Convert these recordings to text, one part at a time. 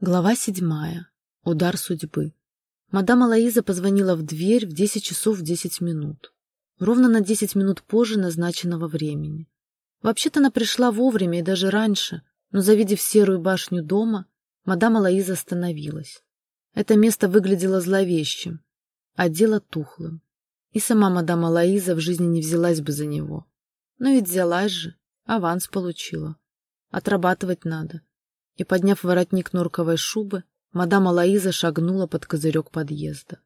Глава седьмая. Удар судьбы. Мадам Алаиза позвонила в дверь в 10 часов 10 минут. Ровно на 10 минут позже назначенного времени. Вообще-то она пришла вовремя и даже раньше, но, завидев серую башню дома, мадам Алаиза остановилась. Это место выглядело зловещим, а дело тухлым. И сама мадам Алаиза в жизни не взялась бы за него. Но ведь взялась же, аванс получила. Отрабатывать надо и, подняв воротник норковой шубы, мадам Алаиза шагнула под козырек подъезда.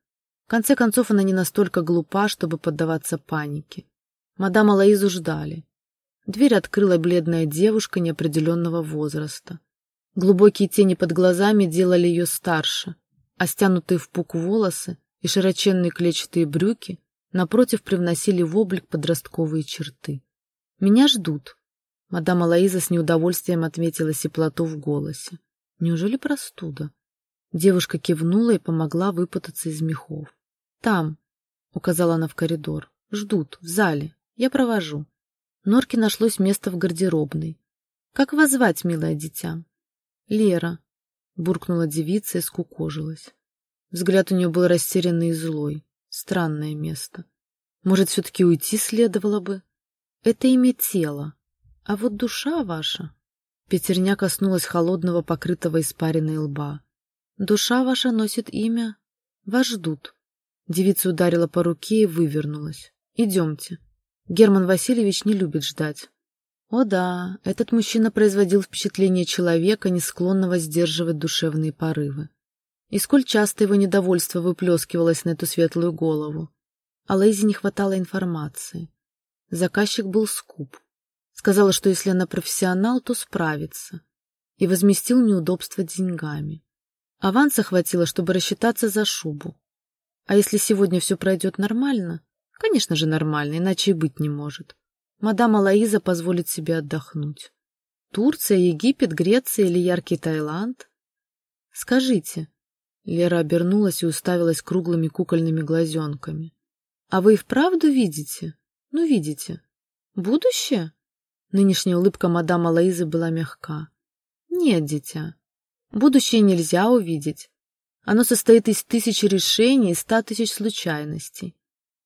В конце концов, она не настолько глупа, чтобы поддаваться панике. Мадам Алаизу ждали. Дверь открыла бледная девушка неопределенного возраста. Глубокие тени под глазами делали ее старше, а стянутые в пук волосы и широченные клетчатые брюки напротив привносили в облик подростковые черты. «Меня ждут», Мадам Алаиза с неудовольствием отметила теплоту в голосе. Неужели простуда? Девушка кивнула и помогла выпутаться из мехов. «Там», — указала она в коридор, — «ждут, в зале. Я провожу». Норке нашлось место в гардеробной. «Как вас звать, милое дитя?» «Лера», — буркнула девица и скукожилась. Взгляд у нее был растерянный и злой. Странное место. Может, все-таки уйти следовало бы? Это имя тела, а вот душа ваша... Петерня коснулась холодного, покрытого испаренной лба. Душа ваша носит имя... Вас ждут. Девица ударила по руке и вывернулась. Идемте. Герман Васильевич не любит ждать. О да, этот мужчина производил впечатление человека, не склонного сдерживать душевные порывы. И сколь часто его недовольство выплескивалось на эту светлую голову. А Лейзе не хватало информации. Заказчик был скуп. Сказала, что если она профессионал, то справится. И возместил неудобства деньгами. Аванса хватило, чтобы рассчитаться за шубу. А если сегодня все пройдет нормально? Конечно же нормально, иначе и быть не может. Мадам Алаиза позволит себе отдохнуть. Турция, Египет, Греция или яркий Таиланд? Скажите. Лера обернулась и уставилась круглыми кукольными глазенками. А вы и вправду видите? Ну, видите. Будущее? Нынешняя улыбка мадам Алаизы была мягка. Нет, дитя, будущее нельзя увидеть. Оно состоит из тысячи решений и ста тысяч случайностей.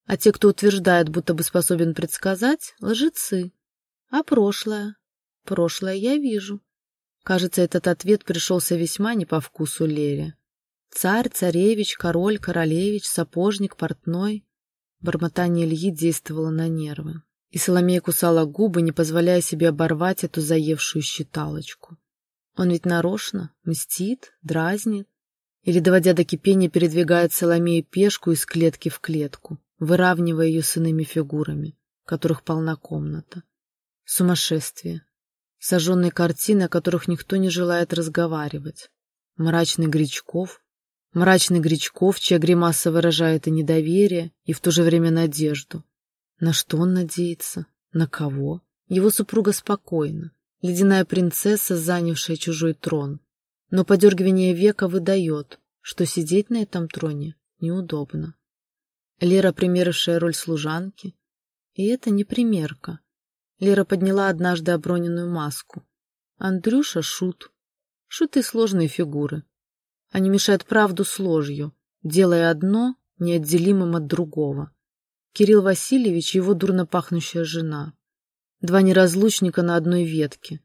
А те, кто утверждает, будто бы способен предсказать, — лжецы. А прошлое? Прошлое я вижу. Кажется, этот ответ пришелся весьма не по вкусу Лере. Царь, царевич, король, королевич, сапожник, портной. Бормотание Ильи действовало на нервы и Соломея кусала губы, не позволяя себе оборвать эту заевшую считалочку. Он ведь нарочно мстит, дразнит, или, доводя до кипения, передвигает Соломею пешку из клетки в клетку, выравнивая ее с иными фигурами, которых полна комната. Сумасшествие. Сожженные картины, о которых никто не желает разговаривать. Мрачный Гречков. Мрачный Гречков, чья гримаса выражает и недоверие, и в то же время надежду. На что он надеется? На кого? Его супруга спокойна. Ледяная принцесса, занявшая чужой трон. Но подергивание века выдает, что сидеть на этом троне неудобно. Лера, примерившая роль служанки. И это не примерка. Лера подняла однажды оброненную маску. Андрюша — шут. Шуты — сложные фигуры. Они мешают правду с ложью, делая одно неотделимым от другого. Кирилл Васильевич и его дурно пахнущая жена. Два неразлучника на одной ветке.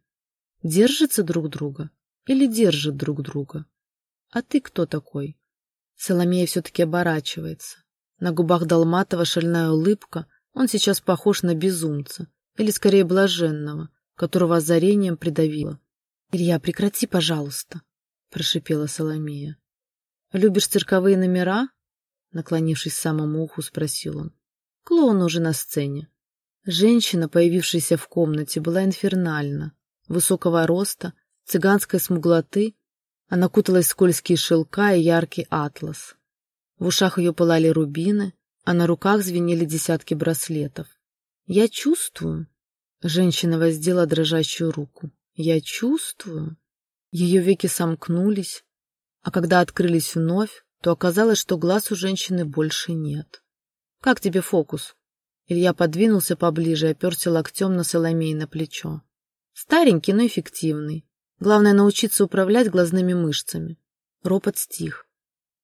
Держатся друг друга или держат друг друга? А ты кто такой? Соломея все-таки оборачивается. На губах Долматова шальная улыбка. Он сейчас похож на безумца, или скорее блаженного, которого озарением придавило. — Илья, прекрати, пожалуйста, — прошипела Соломея. — Любишь цирковые номера? Наклонившись к самому уху, спросил он. Клоун уже на сцене. Женщина, появившаяся в комнате, была инфернальна. Высокого роста, цыганской смуглоты, она куталась в скользкие шелка и яркий атлас. В ушах ее пылали рубины, а на руках звенели десятки браслетов. «Я чувствую», — женщина воздела дрожащую руку, — «я чувствую». Ее веки сомкнулись, а когда открылись вновь, то оказалось, что глаз у женщины больше нет. «Как тебе фокус?» Илья подвинулся поближе оперся локтем на Соломей на плечо. «Старенький, но эффективный. Главное научиться управлять глазными мышцами. Ропот стих.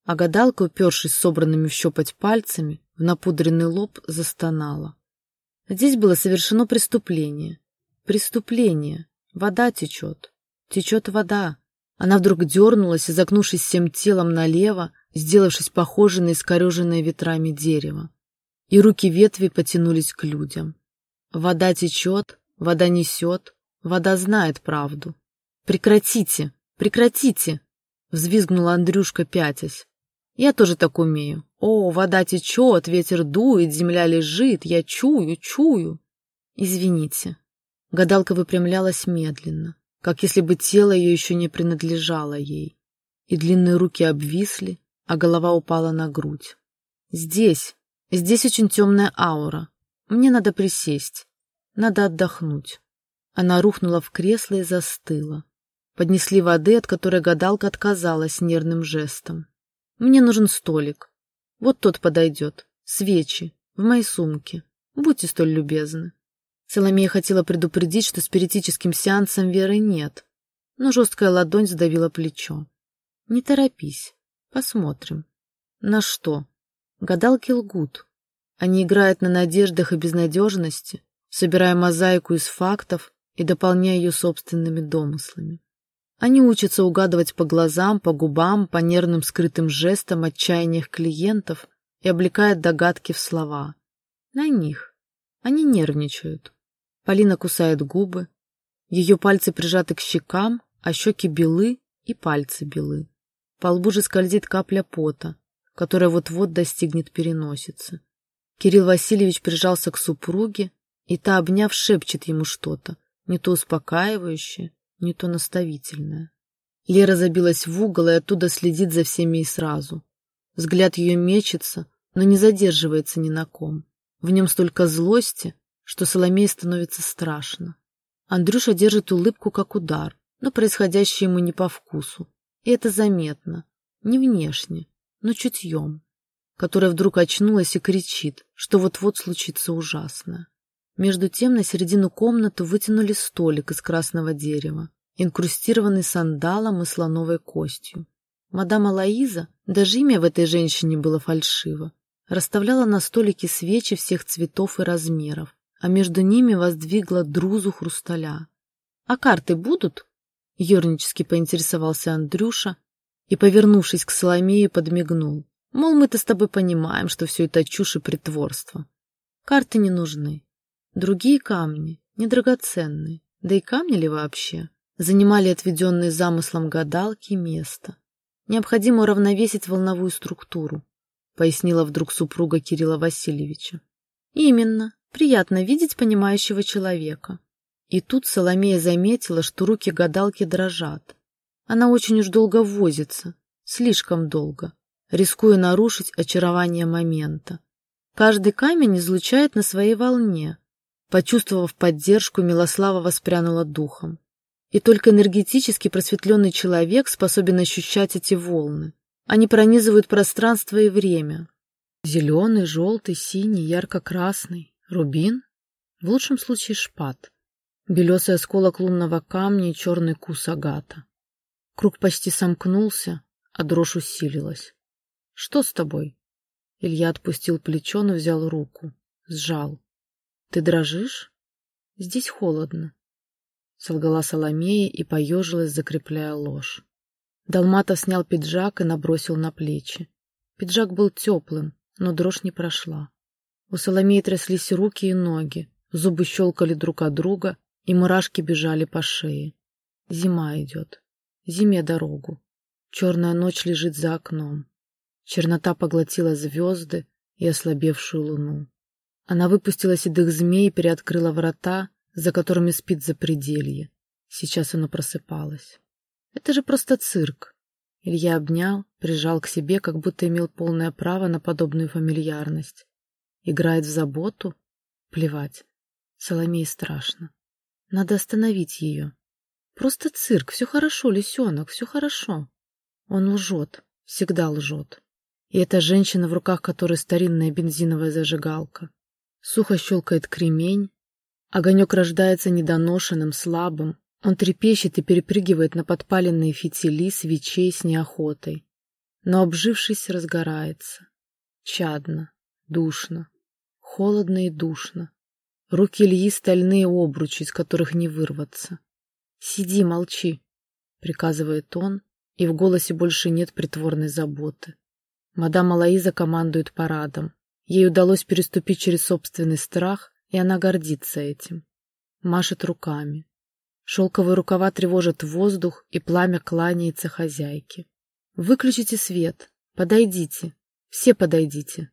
А гадалка, упершись собранными в щепоть пальцами, в напудренный лоб застонала. Здесь было совершено преступление. Преступление. Вода течет. Течет вода. Она вдруг дернулась, изогнувшись всем телом налево, сделавшись похожей на искореженное ветрами дерево. И руки ветви потянулись к людям. Вода течет, вода несет, вода знает правду. «Прекратите! Прекратите!» — взвизгнула Андрюшка, пятясь. «Я тоже так умею. О, вода течет, ветер дует, земля лежит, я чую, чую!» «Извините». Гадалка выпрямлялась медленно как если бы тело ее еще не принадлежало ей, и длинные руки обвисли, а голова упала на грудь. «Здесь, здесь очень темная аура. Мне надо присесть, надо отдохнуть». Она рухнула в кресло и застыла. Поднесли воды, от которой гадалка отказалась нервным жестом. «Мне нужен столик. Вот тот подойдет. Свечи. В моей сумке. Будьте столь любезны». Соломея хотела предупредить, что спиритическим сеансом веры нет, но жесткая ладонь сдавила плечо. «Не торопись. Посмотрим». «На что?» Гадалки лгут. Они играют на надеждах и безнадежности, собирая мозаику из фактов и дополняя ее собственными домыслами. Они учатся угадывать по глазам, по губам, по нервным скрытым жестам отчаяниях клиентов и облекают догадки в слова. На них. Они нервничают. Полина кусает губы. Ее пальцы прижаты к щекам, а щеки белы и пальцы белы. По лбу же скользит капля пота, которая вот-вот достигнет переносицы. Кирилл Васильевич прижался к супруге, и та, обняв, шепчет ему что-то, не то успокаивающее, не то наставительное. Лера забилась в угол и оттуда следит за всеми и сразу. Взгляд ее мечется, но не задерживается ни на ком. В нем столько злости, что Соломее становится страшно. Андрюша держит улыбку как удар, но происходящее ему не по вкусу. И это заметно. Не внешне, но чутьем. Которая вдруг очнулась и кричит, что вот-вот случится ужасное. Между тем на середину комнаты вытянули столик из красного дерева, инкрустированный сандалом и слоновой костью. Мадам Алаиза, даже имя в этой женщине было фальшиво, расставляла на столике свечи всех цветов и размеров, а между ними воздвигла друзу хрусталя. «А карты будут?» — ернически поинтересовался Андрюша и, повернувшись к Соломее, подмигнул. Мол, мы-то с тобой понимаем, что все это чушь и притворство. Карты не нужны. Другие камни, недрагоценные, да и камни ли вообще, занимали отведенные замыслом гадалки место. Необходимо уравновесить волновую структуру, пояснила вдруг супруга Кирилла Васильевича. Именно, Приятно видеть понимающего человека. И тут Соломея заметила, что руки гадалки дрожат. Она очень уж долго возится, слишком долго, рискуя нарушить очарование момента. Каждый камень излучает на своей волне. Почувствовав поддержку, Милослава воспрянула духом. И только энергетически просветленный человек способен ощущать эти волны. Они пронизывают пространство и время. Зеленый, желтый, синий, ярко-красный. Рубин? В лучшем случае шпат. Белесый осколок лунного камня и черный кус агата. Круг почти сомкнулся, а дрожь усилилась. — Что с тобой? Илья отпустил плечо, но взял руку. Сжал. — Ты дрожишь? — Здесь холодно. Солгала Соломея и поежилась, закрепляя ложь. Долматов снял пиджак и набросил на плечи. Пиджак был теплым, но дрожь не прошла. У Соломеи тряслись руки и ноги, зубы щелкали друг от друга, и мурашки бежали по шее. Зима идет. Зиме дорогу. Черная ночь лежит за окном. Чернота поглотила звезды и ослабевшую луну. Она выпустила седых змей и переоткрыла врата, за которыми спит запределье. Сейчас оно просыпалось. Это же просто цирк. Илья обнял, прижал к себе, как будто имел полное право на подобную фамильярность. Играет в заботу? Плевать. Соломее страшно. Надо остановить ее. Просто цирк. Все хорошо, лисенок, все хорошо. Он лжет. Всегда лжет. И эта женщина, в руках которой старинная бензиновая зажигалка. Сухо щелкает кремень. Огонек рождается недоношенным, слабым, Он трепещет и перепрыгивает на подпаленные фитили свечей с неохотой. Но, обжившись, разгорается. Чадно, душно, холодно и душно. Руки Ильи стальные обручи, из которых не вырваться. «Сиди, молчи», — приказывает он, и в голосе больше нет притворной заботы. Мадам Алаиза командует парадом. Ей удалось переступить через собственный страх, и она гордится этим. Машет руками. Шелковые рукава тревожат воздух, и пламя кланяется хозяйке. «Выключите свет. Подойдите. Все подойдите.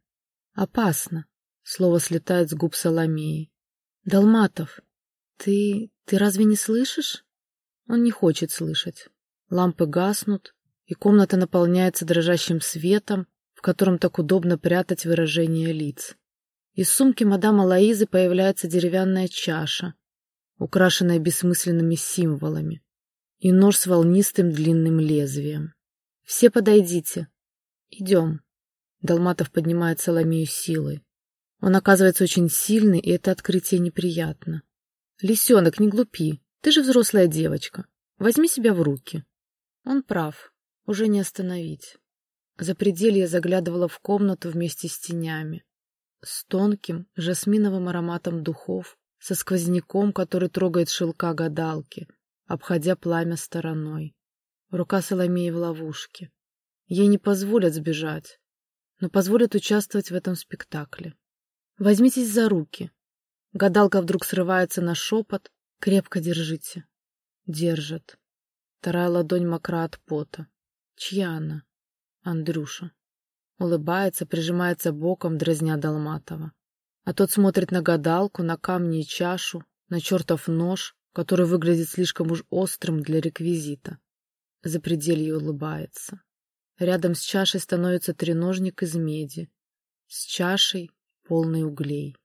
Опасно». Слово слетает с губ Соломеи. «Долматов, ты... ты разве не слышишь?» Он не хочет слышать. Лампы гаснут, и комната наполняется дрожащим светом, в котором так удобно прятать выражение лиц. Из сумки мадам Лоизы появляется деревянная чаша, украшенная бессмысленными символами, и нож с волнистым длинным лезвием. «Все подойдите. Идем». Долматов поднимает Соломею силой. Он оказывается очень сильный, и это открытие неприятно. «Лисенок, не глупи. Ты же взрослая девочка. Возьми себя в руки. Он прав. Уже не остановить. За пределье заглядывала в комнату вместе с тенями. С тонким, жасминовым ароматом духов, со сквозняком, который трогает шелка гадалки, обходя пламя стороной. Рука Соломеи в ловушке. Ей не позволят сбежать, но позволят участвовать в этом спектакле. Возьмитесь за руки. Гадалка вдруг срывается на шепот, Крепко держите. Держит. Вторая ладонь мокра от пота. Чья она? Андрюша. Улыбается, прижимается боком, дразня Долматова. А тот смотрит на гадалку, на камни и чашу, на чертов нож, который выглядит слишком уж острым для реквизита. За пределье улыбается. Рядом с чашей становится треножник из меди. С чашей, полной углей.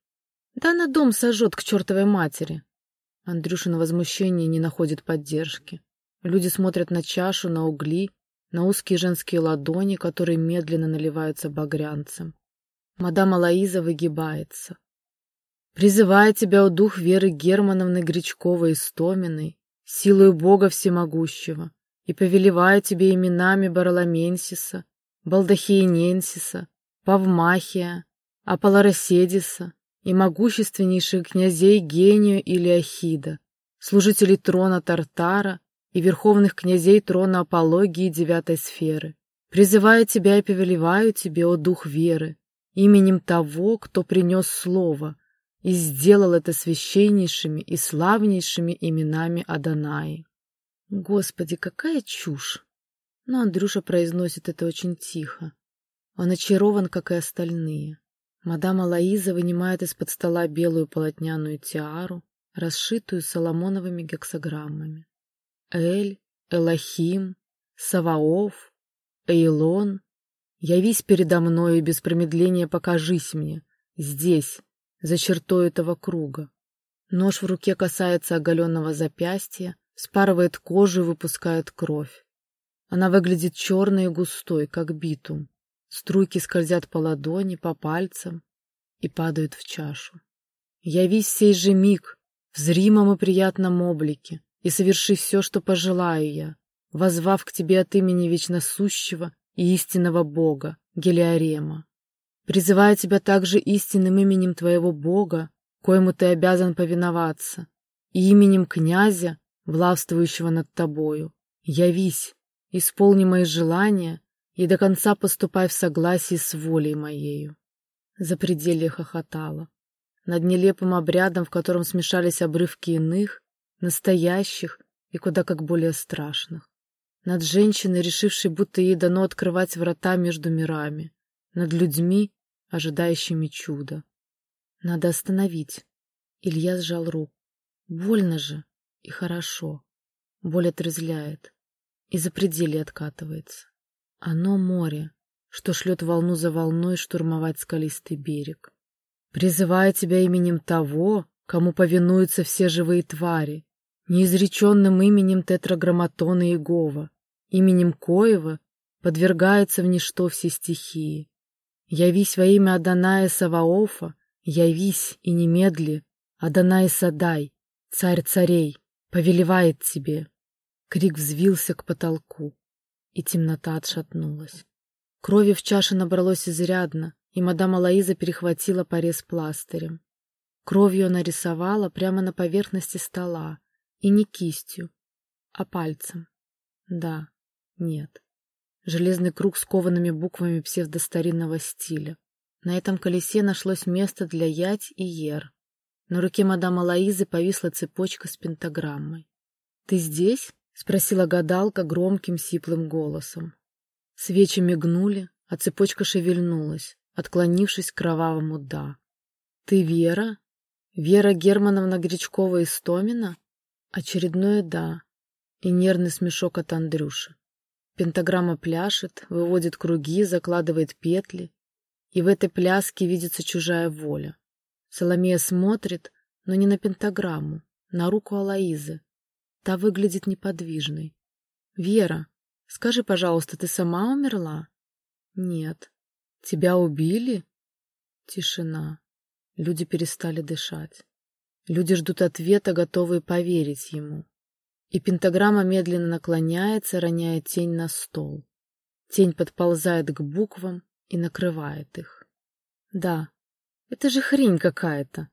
Да она дом сожжет к чертовой матери. Андрюшина возмущение не находит поддержки. Люди смотрят на чашу, на угли, на узкие женские ладони, которые медленно наливаются багрянцем. Мадам Алаиза выгибается. «Призывая тебя, о дух Веры Германовны Гречковой Истоминой, силою Бога Всемогущего, и повелевая тебе именами Бараламенсиса, Балдахиененсиса, Павмахия, Аполлароседиса, и могущественнейших князей Гению или Ахида, служителей трона Тартара и верховных князей трона Апологии девятой сферы. Призываю тебя и повелеваю тебе, о дух веры, именем того, кто принес слово и сделал это священнейшими и славнейшими именами Аданаи. Господи, какая чушь! Но Андрюша произносит это очень тихо. Он очарован, как и остальные. Мадам Алаиза вынимает из-под стола белую полотняную тиару, расшитую соломоновыми гексограммами. Эль, Элохим, Саваоф, Эйлон, явись передо мной и без промедления покажись мне, здесь, за чертой этого круга. Нож в руке касается оголенного запястья, спарывает кожу и выпускает кровь. Она выглядит черной и густой, как битум. Струйки скользят по ладони, по пальцам и падают в чашу. Явись сей же миг в зримом и приятном облике и соверши все, что пожелаю я, возвав к тебе от имени вечно сущего и истинного Бога, Гелиорема. Призываю тебя также истинным именем твоего Бога, коему ты обязан повиноваться, и именем князя, властвующего над тобою. Явись, исполни мои желания и до конца поступай в согласии с волей моею. Запределье хохотала. Над нелепым обрядом, в котором смешались обрывки иных, настоящих и куда как более страшных. Над женщиной, решившей, будто ей дано открывать врата между мирами. Над людьми, ожидающими чуда. Надо остановить. Илья сжал руку. Больно же и хорошо. Боль отрезляет. И за предели откатывается. Оно море, что шлет волну за волной штурмовать скалистый берег. Призывая тебя именем того, кому повинуются все живые твари, неизреченным именем тетраграмматона Иегова, именем Коева подвергаются в ничто все стихии. Явись во имя Аданая Саваофа, явись и немедли, Аданай Садай, царь царей, повелевает тебе!» Крик взвился к потолку, и темнота отшатнулась. Крови в чаше набралось изрядно, и мадам Алаиза перехватила порез пластырем. Кровью она рисовала прямо на поверхности стола, и не кистью, а пальцем. Да, нет. Железный круг с коваными буквами псевдостаринного стиля. На этом колесе нашлось место для ять и ер. На руке мадам Алаизы повисла цепочка с пентаграммой. «Ты здесь?» — спросила гадалка громким сиплым голосом. Свечи мигнули, а цепочка шевельнулась, отклонившись к кровавому «да». «Ты Вера? Вера Германовна Гречкова из Томина?» Очередное «да» и нервный смешок от Андрюши. Пентаграмма пляшет, выводит круги, закладывает петли, и в этой пляске видится чужая воля. Соломея смотрит, но не на пентаграмму, на руку Алаизы. Та выглядит неподвижной. «Вера, скажи, пожалуйста, ты сама умерла?» «Нет». «Тебя убили?» Тишина. Люди перестали дышать. Люди ждут ответа, готовые поверить ему. И пентаграмма медленно наклоняется, роняя тень на стол. Тень подползает к буквам и накрывает их. Да, это же хрень какая-то.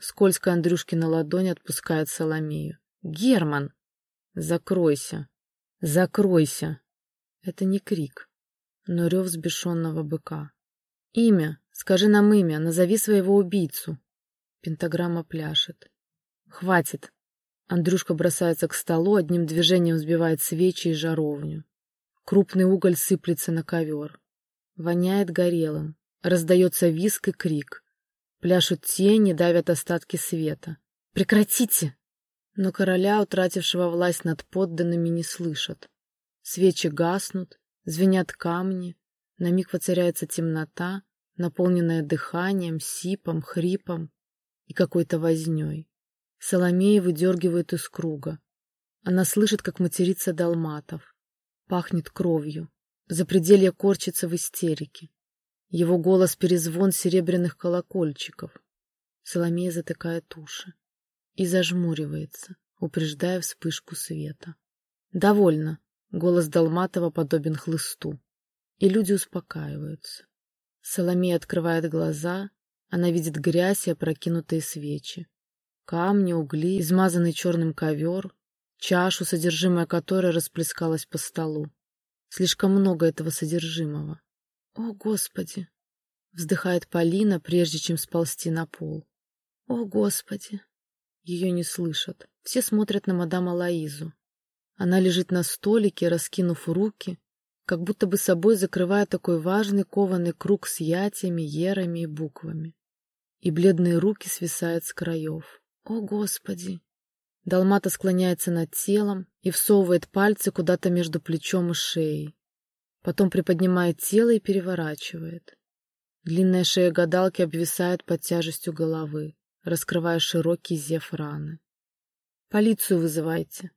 Скользко Андрюшкина ладонь отпускает Соломею. Герман! Закройся! Закройся! Это не крик, но рев сбешенного быка. Имя! Скажи нам имя, назови своего убийцу. Пентаграмма пляшет. Хватит! Андрюшка бросается к столу, одним движением взбивает свечи и жаровню. Крупный уголь сыплется на ковер. Воняет горелым. Раздается виск и крик. Пляшут тени, давят остатки света. «Прекратите!» Но короля, утратившего власть над подданными, не слышат. Свечи гаснут, звенят камни, на миг воцаряется темнота, наполненная дыханием, сипом, хрипом и какой-то вознёй. Соломея выдергивает из круга. Она слышит, как матерится Долматов. Пахнет кровью. Запределье корчится в истерике. Его голос перезвон серебряных колокольчиков. Соломея затыкает уши и зажмуривается, упреждая вспышку света. «Довольно!» — голос Долматова подобен хлысту. И люди успокаиваются. Соломея открывает глаза, она видит грязь и опрокинутые свечи камни, угли, измазанный черным ковер, чашу, содержимое которой расплескалось по столу. Слишком много этого содержимого. «О, Господи!» — вздыхает Полина, прежде чем сползти на пол. «О, Господи!» Ее не слышат. Все смотрят на мадам Алаизу. Она лежит на столике, раскинув руки, как будто бы собой закрывая такой важный кованый круг с ятями, ерами и буквами. И бледные руки свисают с краев. О, Господи! Далмата склоняется над телом и всовывает пальцы куда-то между плечом и шеей. Потом приподнимает тело и переворачивает. Длинная шея гадалки обвисает под тяжестью головы, раскрывая широкий зев раны. «Полицию вызывайте!»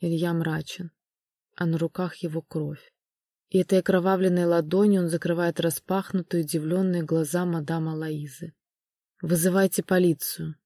Илья мрачен, а на руках его кровь. И этой окровавленной ладонью он закрывает распахнутые удивленные глаза мадам Алаизы. «Вызывайте полицию!»